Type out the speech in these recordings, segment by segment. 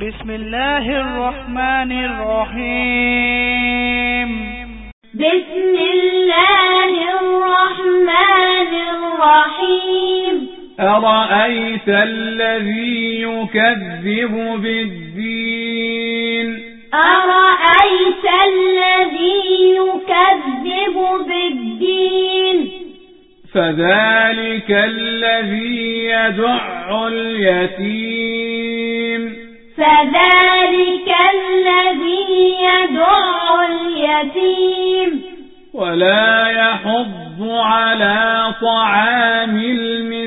بسم الله الرحمن الرحيم. بسم الله الرحمن الرحيم. أرأيت الذي يكذب بالدين؟ أرأيت الذي يكذب بالدين؟ فذلك الذي يدع اليتيم. فذلك الذي يدع اليتيم. ولا يحض على طعام المسكين.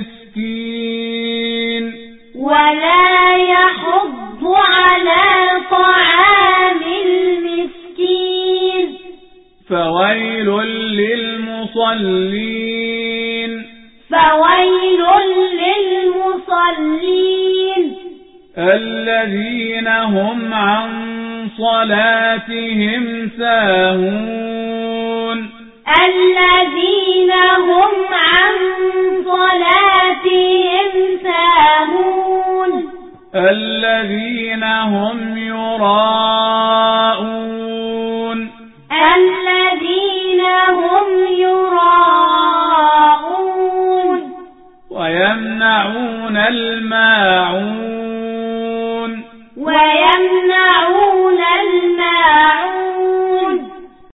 ولا يحض على طعام المسكين. فويل للمصلين. فويل للمصلين. الذين هم عن صلاتهم ساهون. الذين هم عن صلاتهم ساهون. الذين هم يراءون. الذين هم يراءون. ويمنعون الماعون.